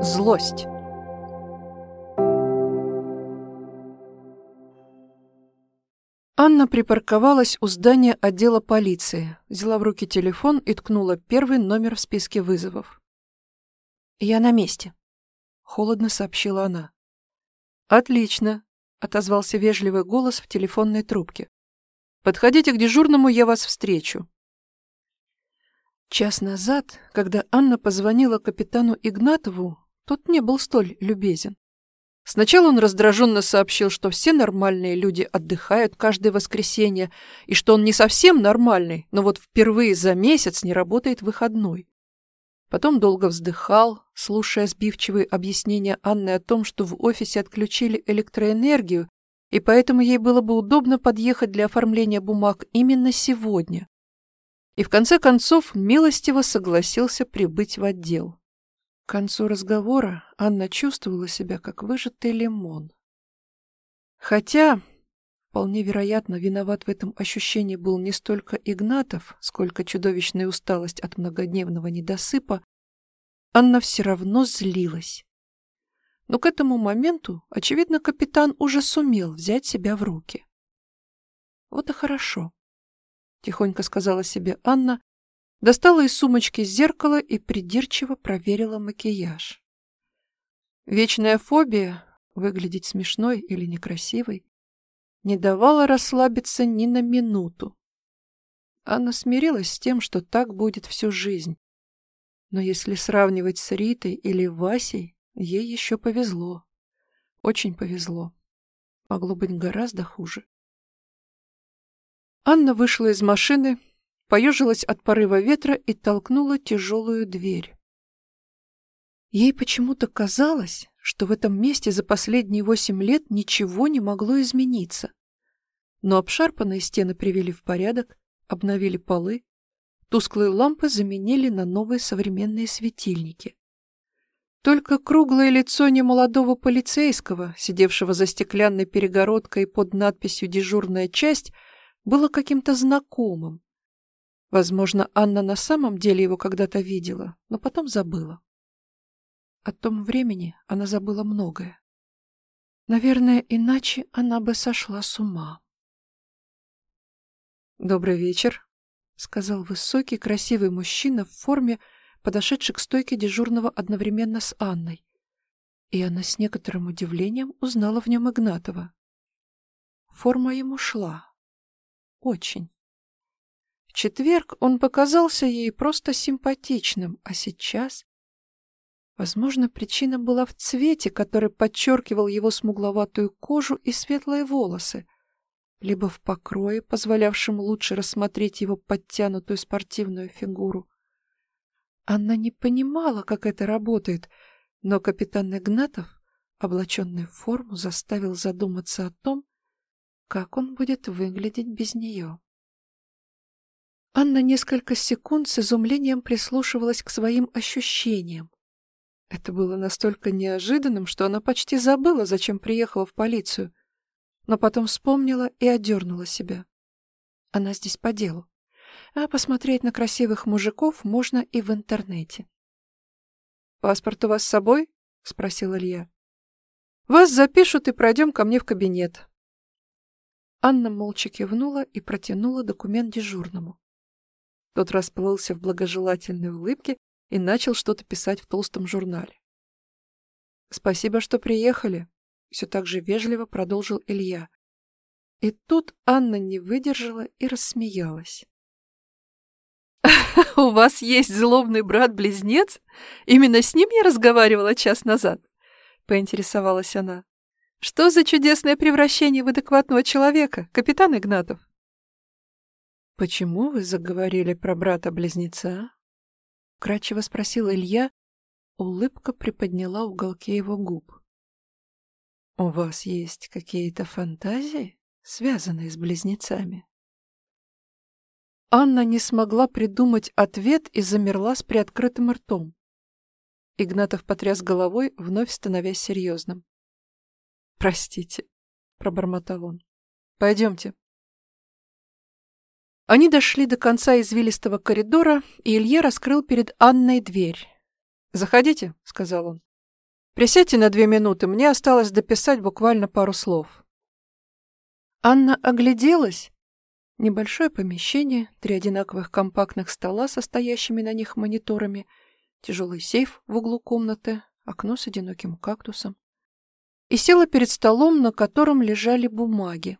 Злость. Анна припарковалась у здания отдела полиции, взяла в руки телефон и ткнула первый номер в списке вызовов. «Я на месте», — холодно сообщила она. «Отлично», — отозвался вежливый голос в телефонной трубке. «Подходите к дежурному, я вас встречу». Час назад, когда Анна позвонила капитану Игнатову, тот не был столь любезен. Сначала он раздраженно сообщил, что все нормальные люди отдыхают каждое воскресенье, и что он не совсем нормальный, но вот впервые за месяц не работает выходной. Потом долго вздыхал, слушая сбивчивые объяснения Анны о том, что в офисе отключили электроэнергию, и поэтому ей было бы удобно подъехать для оформления бумаг именно сегодня. И в конце концов милостиво согласился прибыть в отдел. К концу разговора Анна чувствовала себя как выжатый лимон. Хотя, вполне вероятно, виноват в этом ощущении был не столько Игнатов, сколько чудовищная усталость от многодневного недосыпа, Анна все равно злилась. Но к этому моменту, очевидно, капитан уже сумел взять себя в руки. «Вот и хорошо», — тихонько сказала себе Анна, Достала из сумочки зеркало и придирчиво проверила макияж. Вечная фобия, выглядеть смешной или некрасивой, не давала расслабиться ни на минуту. Анна смирилась с тем, что так будет всю жизнь. Но если сравнивать с Ритой или Васей, ей еще повезло. Очень повезло. Могло быть гораздо хуже. Анна вышла из машины, поежилась от порыва ветра и толкнула тяжелую дверь. Ей почему-то казалось, что в этом месте за последние восемь лет ничего не могло измениться. Но обшарпанные стены привели в порядок, обновили полы, тусклые лампы заменили на новые современные светильники. Только круглое лицо немолодого полицейского, сидевшего за стеклянной перегородкой под надписью «Дежурная часть», было каким-то знакомым, Возможно, Анна на самом деле его когда-то видела, но потом забыла. О том времени она забыла многое. Наверное, иначе она бы сошла с ума. «Добрый вечер», — сказал высокий, красивый мужчина в форме, подошедший к стойке дежурного одновременно с Анной. И она с некоторым удивлением узнала в нем Игнатова. Форма ему шла. Очень четверг он показался ей просто симпатичным, а сейчас... Возможно, причина была в цвете, который подчеркивал его смугловатую кожу и светлые волосы, либо в покрое, позволявшем лучше рассмотреть его подтянутую спортивную фигуру. Анна не понимала, как это работает, но капитан Игнатов, облаченный в форму, заставил задуматься о том, как он будет выглядеть без нее. Анна несколько секунд с изумлением прислушивалась к своим ощущениям. Это было настолько неожиданным, что она почти забыла, зачем приехала в полицию, но потом вспомнила и одернула себя. Она здесь по делу, а посмотреть на красивых мужиков можно и в интернете. «Паспорт у вас с собой?» — спросил Илья. «Вас запишут и пройдем ко мне в кабинет». Анна молча кивнула и протянула документ дежурному. Тот расплылся в благожелательной улыбке и начал что-то писать в толстом журнале. «Спасибо, что приехали», — все так же вежливо продолжил Илья. И тут Анна не выдержала и рассмеялась. «У вас есть злобный брат-близнец? Именно с ним я разговаривала час назад?» — поинтересовалась она. «Что за чудесное превращение в адекватного человека, капитан Игнатов?» «Почему вы заговорили про брата-близнеца?» — кратчево спросил Илья. Улыбка приподняла уголки его губ. «У вас есть какие-то фантазии, связанные с близнецами?» Анна не смогла придумать ответ и замерла с приоткрытым ртом. Игнатов потряс головой, вновь становясь серьезным. «Простите», — пробормотал он. «Пойдемте, они дошли до конца извилистого коридора, и Илья раскрыл перед Анной дверь. «Заходите», — сказал он. Присядьте на две минуты, мне осталось дописать буквально пару слов». Анна огляделась. Небольшое помещение, три одинаковых компактных стола со стоящими на них мониторами, тяжелый сейф в углу комнаты, окно с одиноким кактусом. И села перед столом, на котором лежали бумаги.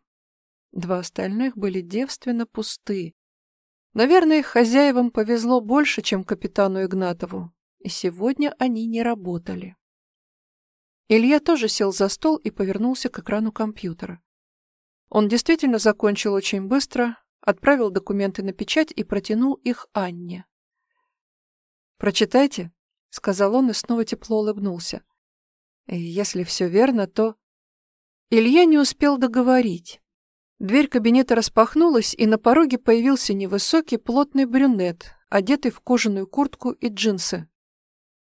Два остальных были девственно пусты. Наверное, хозяевам повезло больше, чем капитану Игнатову, и сегодня они не работали. Илья тоже сел за стол и повернулся к экрану компьютера. Он действительно закончил очень быстро, отправил документы на печать и протянул их Анне. «Прочитайте», — сказал он и снова тепло улыбнулся. «Если все верно, то...» Илья не успел договорить. Дверь кабинета распахнулась, и на пороге появился невысокий плотный брюнет, одетый в кожаную куртку и джинсы.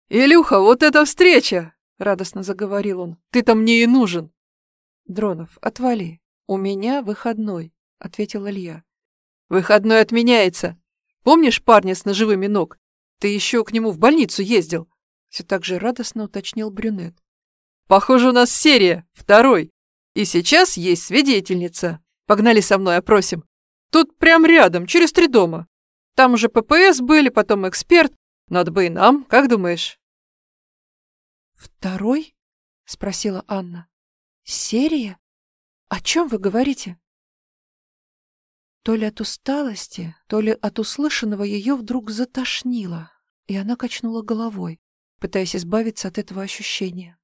«Илюха, вот эта встреча!» — радостно заговорил он. «Ты-то мне и нужен!» «Дронов, отвали. У меня выходной», — ответил Илья. «Выходной отменяется. Помнишь парня с ножевыми ног? Ты еще к нему в больницу ездил?» Все так же радостно уточнил брюнет. «Похоже, у нас серия, второй. И сейчас есть свидетельница. Погнали со мной, опросим. Тут прям рядом, через три дома. Там уже ППС были, потом эксперт. Надо бы и нам, как думаешь?» «Второй?» — спросила Анна. «Серия? О чем вы говорите?» То ли от усталости, то ли от услышанного ее вдруг затошнило, и она качнула головой, пытаясь избавиться от этого ощущения.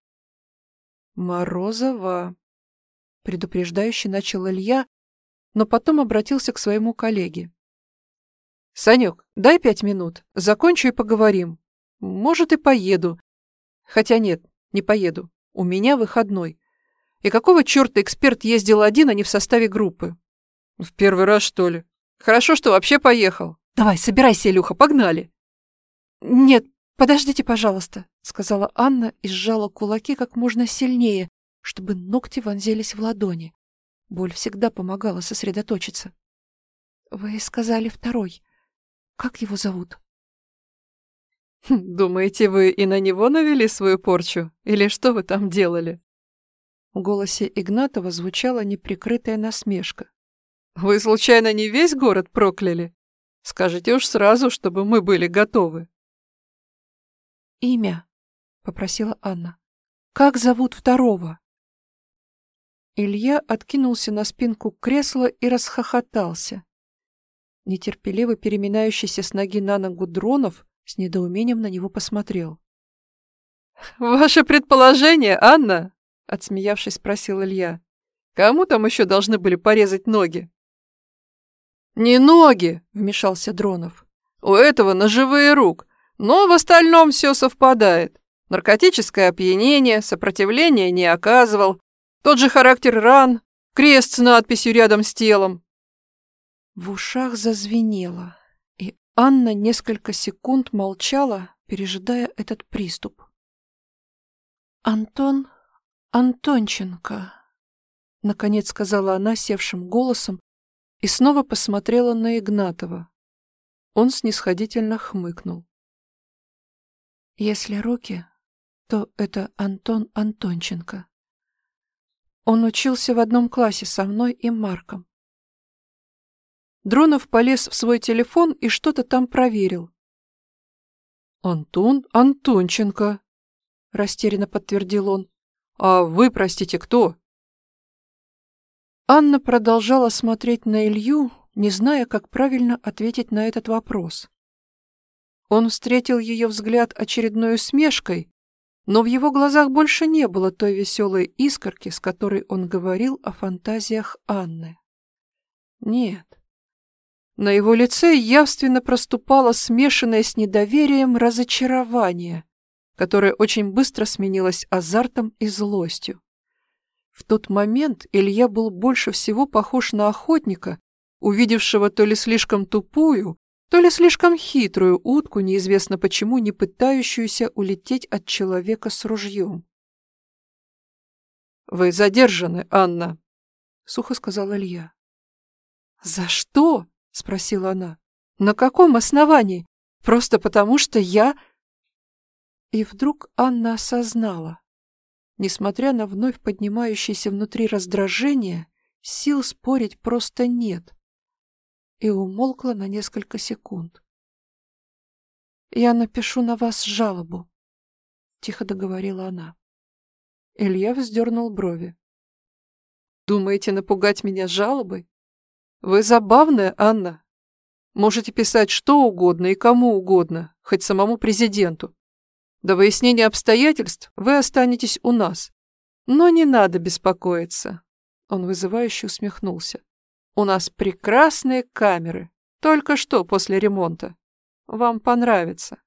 «Морозова», — предупреждающе начал Илья, но потом обратился к своему коллеге. «Санек, дай пять минут, закончу и поговорим. Может, и поеду. Хотя нет, не поеду. У меня выходной. И какого черта эксперт ездил один, а не в составе группы? В первый раз, что ли? Хорошо, что вообще поехал. Давай, собирайся, Илюха, погнали. Нет, подождите, пожалуйста, сказала Анна и сжала кулаки как можно сильнее, чтобы ногти вонзились в ладони. Боль всегда помогала сосредоточиться. Вы сказали второй. Как его зовут? Хм, думаете, вы и на него навели свою порчу? Или что вы там делали? В голосе Игнатова звучала неприкрытая насмешка. «Вы, случайно, не весь город прокляли? Скажите уж сразу, чтобы мы были готовы». «Имя», — попросила Анна. «Как зовут второго?» Илья откинулся на спинку кресла и расхохотался. Нетерпеливо переминающийся с ноги на ногу Дронов с недоумением на него посмотрел. «Ваше предположение, Анна?» Отсмеявшись, спросил Илья. «Кому там еще должны были порезать ноги?» «Не ноги!» — вмешался Дронов. «У этого ножевые рук, но в остальном все совпадает. Наркотическое опьянение, сопротивления не оказывал, тот же характер ран, крест с надписью рядом с телом». В ушах зазвенело, и Анна несколько секунд молчала, пережидая этот приступ. Антон «Антонченко», — наконец сказала она севшим голосом и снова посмотрела на Игнатова. Он снисходительно хмыкнул. «Если руки, то это Антон Антонченко. Он учился в одном классе со мной и Марком. Дронов полез в свой телефон и что-то там проверил. «Антон Антонченко», — растерянно подтвердил он. «А вы, простите, кто?» Анна продолжала смотреть на Илью, не зная, как правильно ответить на этот вопрос. Он встретил ее взгляд очередной усмешкой, но в его глазах больше не было той веселой искорки, с которой он говорил о фантазиях Анны. Нет. На его лице явственно проступало смешанное с недоверием разочарование, которое очень быстро сменилось азартом и злостью. В тот момент Илья был больше всего похож на охотника, увидевшего то ли слишком тупую, то ли слишком хитрую утку, неизвестно почему не пытающуюся улететь от человека с ружьем. «Вы задержаны, Анна», — сухо сказал Илья. «За что?» — спросила она. «На каком основании? Просто потому, что я и вдруг Анна осознала, Несмотря на вновь поднимающееся внутри раздражение, сил спорить просто нет. И умолкла на несколько секунд. «Я напишу на вас жалобу», — тихо договорила она. Илья вздернул брови. «Думаете напугать меня жалобой? Вы забавная, Анна. Можете писать что угодно и кому угодно, хоть самому президенту. До выяснения обстоятельств вы останетесь у нас. Но не надо беспокоиться. Он вызывающе усмехнулся. У нас прекрасные камеры. Только что после ремонта. Вам понравится.